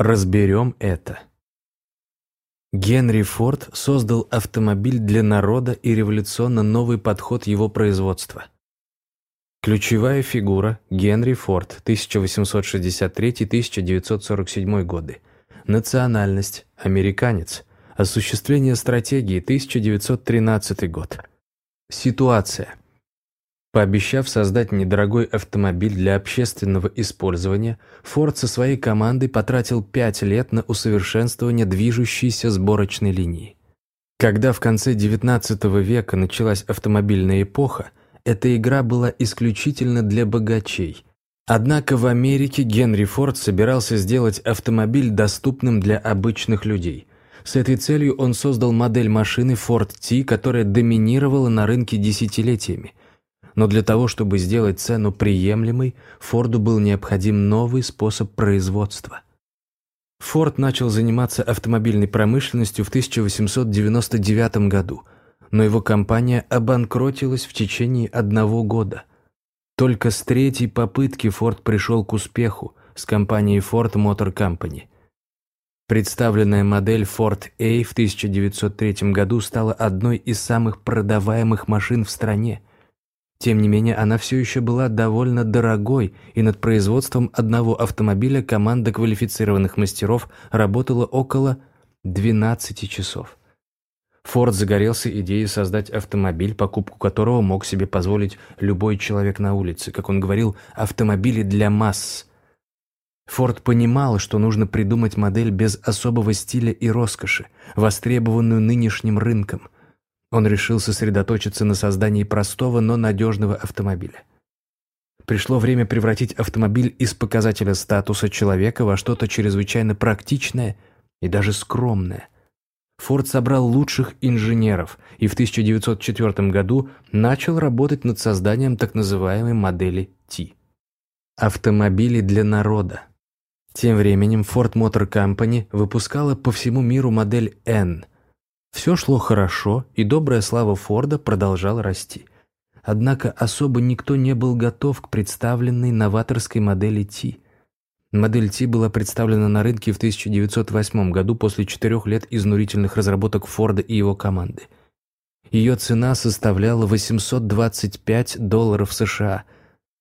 Разберем это. Генри Форд создал автомобиль для народа и революционно новый подход его производства. Ключевая фигура – Генри Форд, 1863-1947 годы. Национальность – американец. Осуществление стратегии – 1913 год. Ситуация. Пообещав создать недорогой автомобиль для общественного использования, Форд со своей командой потратил пять лет на усовершенствование движущейся сборочной линии. Когда в конце XIX века началась автомобильная эпоха, эта игра была исключительно для богачей. Однако в Америке Генри Форд собирался сделать автомобиль доступным для обычных людей. С этой целью он создал модель машины Ford T, которая доминировала на рынке десятилетиями – но для того, чтобы сделать цену приемлемой, Форду был необходим новый способ производства. Форд начал заниматься автомобильной промышленностью в 1899 году, но его компания обанкротилась в течение одного года. Только с третьей попытки Форд пришел к успеху с компанией Ford Motor Company. Представленная модель Ford A в 1903 году стала одной из самых продаваемых машин в стране – тем не менее, она все еще была довольно дорогой, и над производством одного автомобиля команда квалифицированных мастеров работала около 12 часов. Форд загорелся идеей создать автомобиль, покупку которого мог себе позволить любой человек на улице, как он говорил, автомобили для масс. Форд понимал, что нужно придумать модель без особого стиля и роскоши, востребованную нынешним рынком – он решил сосредоточиться на создании простого, но надежного автомобиля. Пришло время превратить автомобиль из показателя статуса человека во что-то чрезвычайно практичное и даже скромное. Форд собрал лучших инженеров и в 1904 году начал работать над созданием так называемой модели T. Автомобили для народа. Тем временем Ford Motor Company выпускала по всему миру модель N, все шло хорошо, и добрая слава Форда продолжала расти. Однако особо никто не был готов к представленной новаторской модели T. Модель T была представлена на рынке в 1908 году после четырех лет изнурительных разработок Форда и его команды. Ее цена составляла 825 долларов США.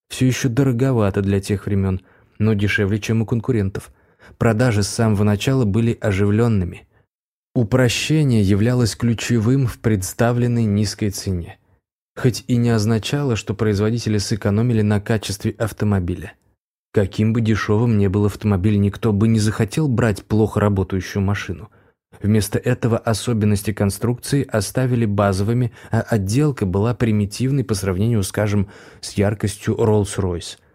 Все еще дороговато для тех времен, но дешевле, чем у конкурентов. Продажи с самого начала были оживленными – Упрощение являлось ключевым в представленной низкой цене, хоть и не означало, что производители сэкономили на качестве автомобиля. Каким бы дешевым ни был автомобиль, никто бы не захотел брать плохо работающую машину. Вместо этого особенности конструкции оставили базовыми, а отделка была примитивной по сравнению, скажем, с яркостью Rolls-Royce –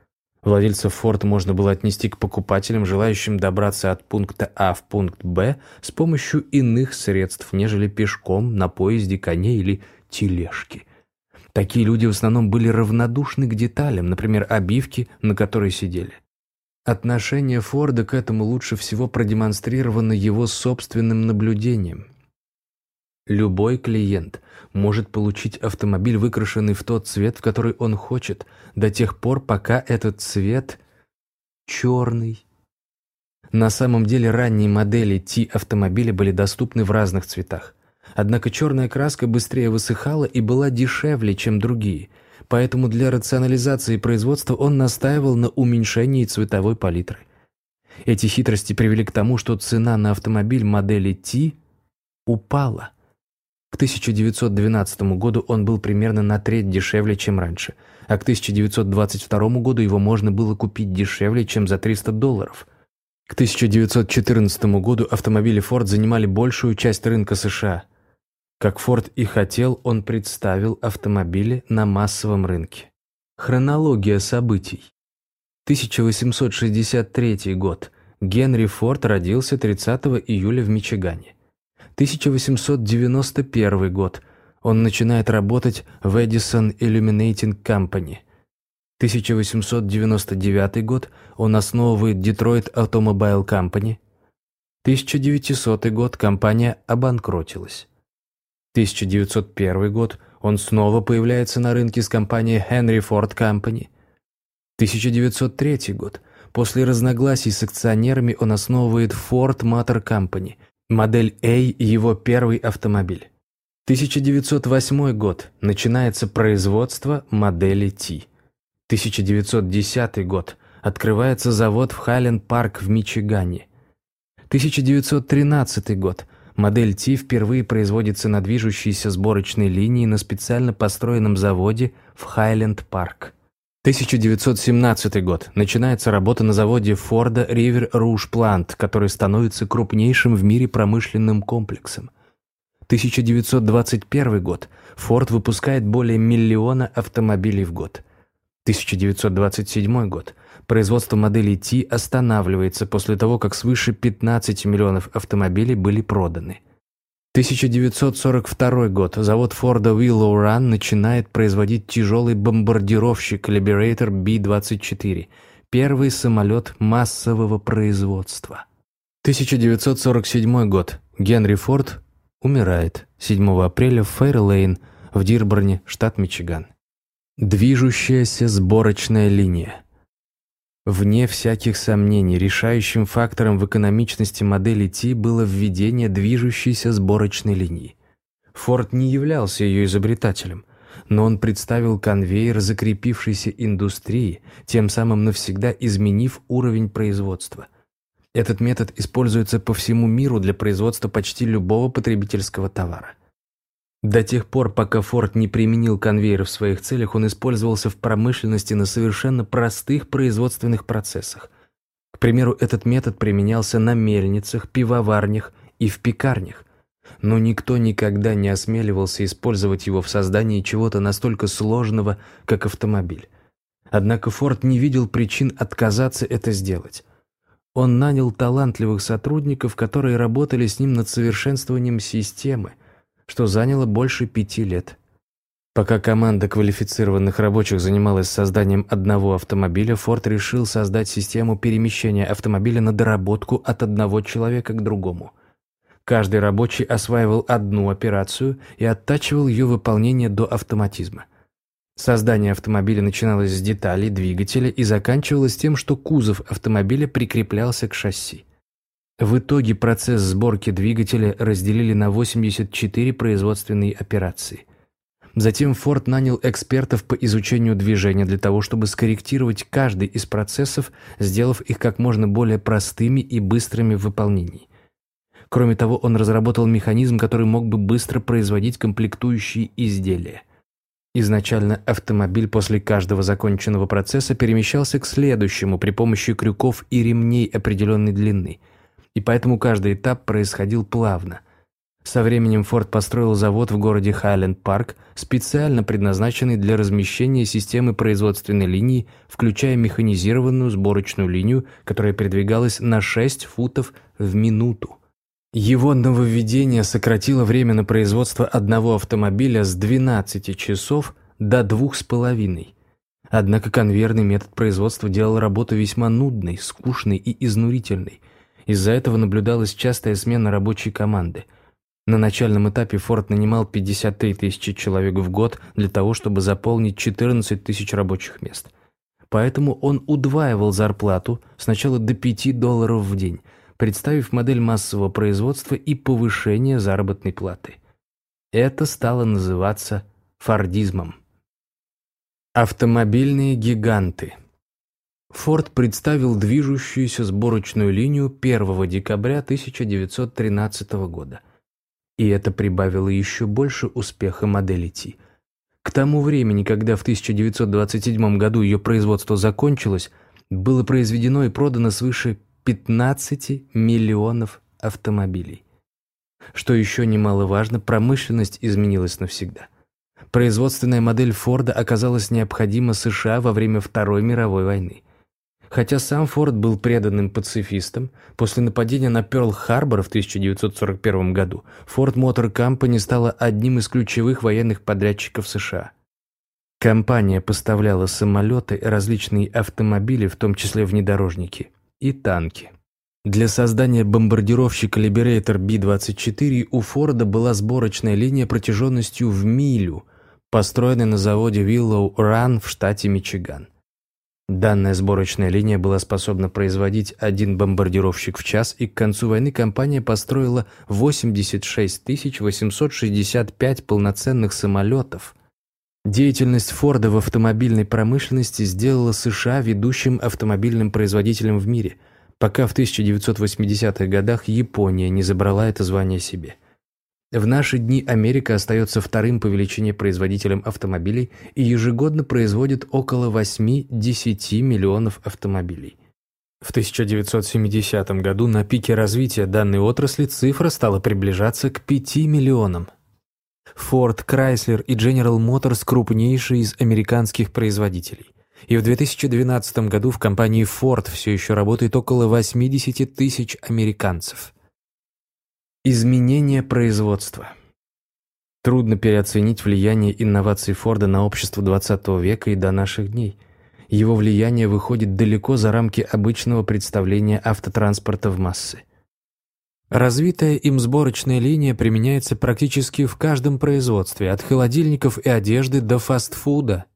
Владельцев Ford можно было отнести к покупателям, желающим добраться от пункта А в пункт Б с помощью иных средств, нежели пешком, на поезде, коне или тележке. Такие люди в основном были равнодушны к деталям, например, обивки, на которой сидели. Отношение Форда к этому лучше всего продемонстрировано его собственным наблюдением. Любой клиент может получить автомобиль, выкрашенный в тот цвет, в который он хочет, до тех пор, пока этот цвет черный. На самом деле ранние модели T-автомобиля были доступны в разных цветах. Однако черная краска быстрее высыхала и была дешевле, чем другие, поэтому для рационализации производства он настаивал на уменьшении цветовой палитры. Эти хитрости привели к тому, что цена на автомобиль модели T упала. К 1912 году он был примерно на треть дешевле, чем раньше, а к 1922 году его можно было купить дешевле, чем за 300 долларов. К 1914 году автомобили Ford занимали большую часть рынка США. Как Ford и хотел, он представил автомобили на массовом рынке. Хронология событий. 1863 год. Генри Форд родился 30 июля в Мичигане. 1891 год. Он начинает работать в Edison Illuminating Company. 1899 год. Он основывает Detroit Automobile Company. 1900 год. Компания обанкротилась. 1901 год. Он снова появляется на рынке с компанией Henry Ford Company. 1903 год. После разногласий с акционерами он основывает Ford Motor Company. Модель A – его первый автомобиль. 1908 год. Начинается производство модели T. 1910 год. Открывается завод в Хайленд-парк в Мичигане. 1913 год. Модель T впервые производится на движущейся сборочной линии на специально построенном заводе в Хайленд-парк. 1917 год. Начинается работа на заводе Форда Ривер Руж Плант, который становится крупнейшим в мире промышленным комплексом. 1921 год. Форд выпускает более миллиона автомобилей в год. 1927 год. Производство моделей T останавливается после того, как свыше 15 миллионов автомобилей были проданы. 1942 год. Завод Форда Willow Run начинает производить тяжелый бомбардировщик Liberator B-24, первый самолет массового производства. 1947 год. Генри Форд умирает 7 апреля в Фейрлейн в Дирборне, штат Мичиган. Движущаяся сборочная линия. Вне всяких сомнений, решающим фактором в экономичности модели T было введение движущейся сборочной линии. Форд не являлся ее изобретателем, но он представил конвейер закрепившейся индустрии, тем самым навсегда изменив уровень производства. Этот метод используется по всему миру для производства почти любого потребительского товара. До тех пор, пока Форд не применил конвейер в своих целях, он использовался в промышленности на совершенно простых производственных процессах. К примеру, этот метод применялся на мельницах, пивоварнях и в пекарнях. Но никто никогда не осмеливался использовать его в создании чего-то настолько сложного, как автомобиль. Однако Форд не видел причин отказаться это сделать. Он нанял талантливых сотрудников, которые работали с ним над совершенствованием системы – что заняло больше пяти лет. Пока команда квалифицированных рабочих занималась созданием одного автомобиля, Форд решил создать систему перемещения автомобиля на доработку от одного человека к другому. Каждый рабочий осваивал одну операцию и оттачивал ее выполнение до автоматизма. Создание автомобиля начиналось с деталей двигателя и заканчивалось тем, что кузов автомобиля прикреплялся к шасси. В итоге процесс сборки двигателя разделили на 84 производственные операции. Затем Форд нанял экспертов по изучению движения для того, чтобы скорректировать каждый из процессов, сделав их как можно более простыми и быстрыми в выполнении. Кроме того, он разработал механизм, который мог бы быстро производить комплектующие изделия. Изначально автомобиль после каждого законченного процесса перемещался к следующему при помощи крюков и ремней определенной длины – и поэтому каждый этап происходил плавно. Со временем Форд построил завод в городе Хайленд-Парк, специально предназначенный для размещения системы производственной линии, включая механизированную сборочную линию, которая передвигалась на 6 футов в минуту. Его нововведение сократило время на производство одного автомобиля с 12 часов до двух с половиной. Однако конвейерный метод производства делал работу весьма нудной, скучной и изнурительной – из-за этого наблюдалась частая смена рабочей команды. На начальном этапе Форд нанимал 53 тысячи человек в год для того, чтобы заполнить 14 тысяч рабочих мест. Поэтому он удваивал зарплату сначала до 5 долларов в день, представив модель массового производства и повышения заработной платы. Это стало называться фордизмом. Автомобильные гиганты – Форд представил движущуюся сборочную линию 1 декабря 1913 года. И это прибавило еще больше успеха модели T. К тому времени, когда в 1927 году ее производство закончилось, было произведено и продано свыше 15 миллионов автомобилей. Что еще немаловажно, промышленность изменилась навсегда. Производственная модель Форда оказалась необходима США во время Второй мировой войны. Хотя сам Форд был преданным пацифистом, после нападения на Пёрл-Харбор в 1941 году Ford Motor Company стала одним из ключевых военных подрядчиков США. Компания поставляла самолеты, различные автомобили, в том числе внедорожники, и танки. Для создания бомбардировщика Liberator B-24 у Форда была сборочная линия протяженностью в милю, построенная на заводе Willow Run в штате Мичиган. Данная сборочная линия была способна производить один бомбардировщик в час, и к концу войны компания построила 86 865 полноценных самолетов. Деятельность Форда в автомобильной промышленности сделала США ведущим автомобильным производителем в мире, пока в 1980-х годах Япония не забрала это звание себе. В наши дни Америка остается вторым по величине производителем автомобилей и ежегодно производит около 8-10 миллионов автомобилей. В 1970 году на пике развития данной отрасли цифра стала приближаться к 5 миллионам. Ford, Chrysler и General Motors – крупнейшие из американских производителей. И в 2012 году в компании Ford все еще работает около 80 тысяч американцев. Изменение производства. Трудно переоценить влияние инноваций Форда на общество XX века и до наших дней. Его влияние выходит далеко за рамки обычного представления автотранспорта в массы. Развитая им сборочная линия применяется практически в каждом производстве, от холодильников и одежды до фастфуда –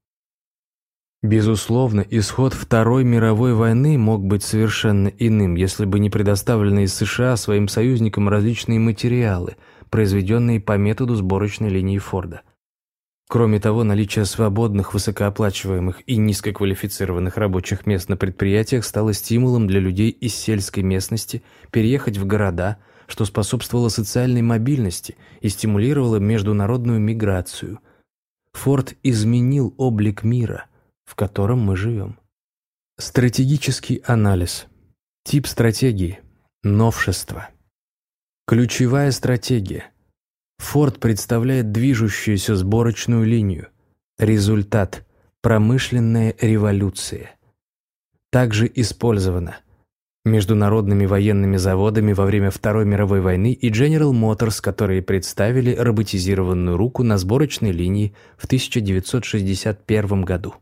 Безусловно, исход Второй мировой войны мог быть совершенно иным, если бы не предоставлены из США своим союзникам различные материалы, произведенные по методу сборочной линии Форда. Кроме того, наличие свободных, высокооплачиваемых и низкоквалифицированных рабочих мест на предприятиях стало стимулом для людей из сельской местности переехать в города, что способствовало социальной мобильности и стимулировало международную миграцию. Форд изменил облик мира – в котором мы живем. Стратегический анализ. Тип стратегии. Новшество. Ключевая стратегия. Форд представляет движущуюся сборочную линию. Результат – промышленная революция. Также использована международными военными заводами во время Второй мировой войны и General Motors, которые представили роботизированную руку на сборочной линии в 1961 году.